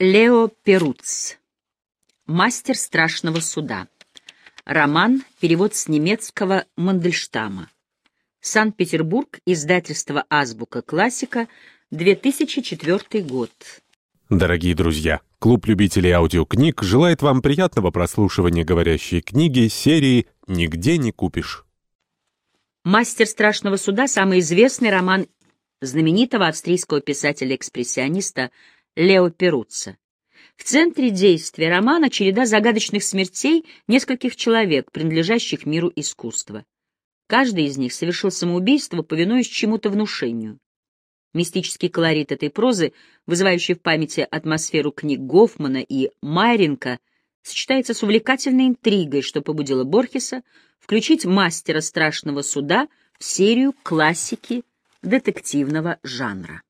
Лео Перуц. Мастер страшного суда. Роман. Перевод с немецкого Мандельштама. Санкт-Петербург. Издательство «Азбука классика». 2004 год. Дорогие друзья, клуб любителей аудиокниг желает вам приятного прослушивания говорящей книги серии «Нигде не купишь». «Мастер страшного суда» — самый известный роман знаменитого австрийского писателя-экспрессиониста Лео Перуццо. В центре действия романа череда загадочных смертей нескольких человек, принадлежащих миру искусства. Каждый из них совершил самоубийство, повинуясь чему-то внушению. Мистический колорит этой прозы, вызывающий в памяти атмосферу книг Гофмана и Майренко, сочетается с увлекательной интригой, что побудило Борхеса включить «Мастера страшного суда» в серию классики детективного жанра.